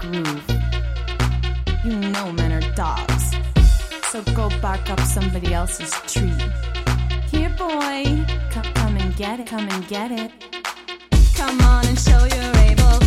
groove. You know men are dogs, so go bark up somebody else's tree. Here, boy, come, come and get it, come and get it. Come on and show you're able.